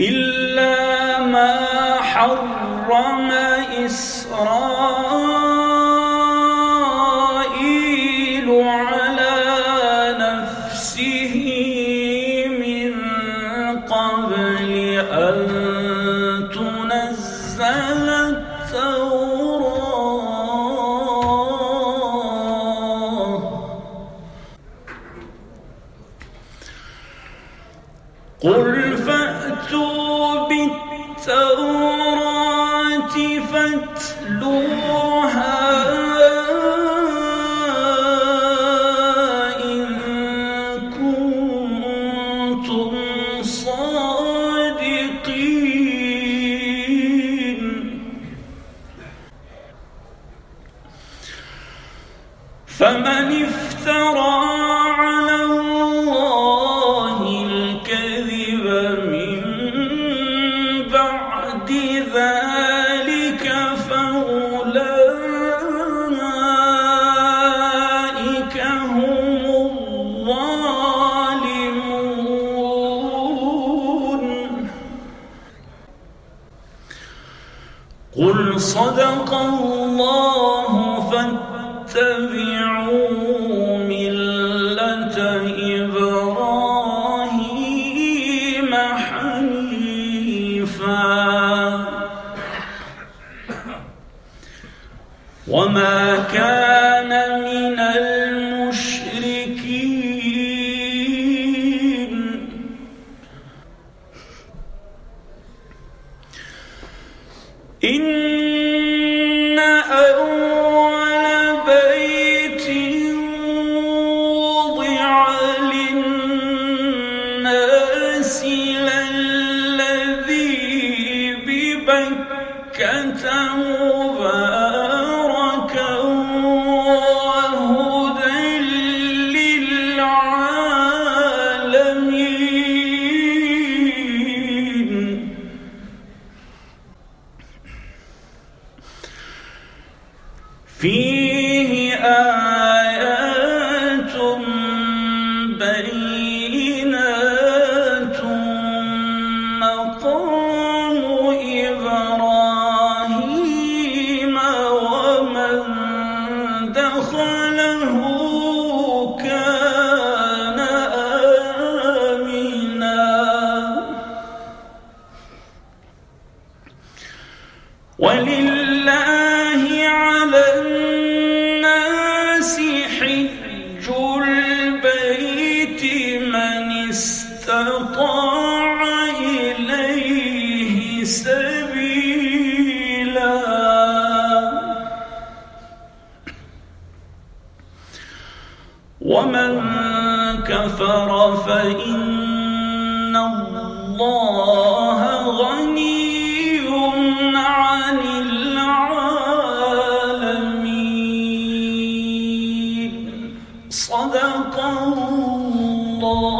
إلا ما حرم إسرائيل على نفسه من قبل أن قل فأتوا بالتوراة فاتلوها إن كنتم صادقين. فمن افترى ذلك فأولئك هم الظالمون. قل صدق الله فاتبعوا ملة إبراهيم حنيفا. وما كان من المشركين. إن أول بيت وضع للناس للذي ببكة مباركا فيه آيات بينات مقام إبراهيم ومن دخله كان آمنا. ولله كفر فإن الله غني عن العالمين. صدق الله.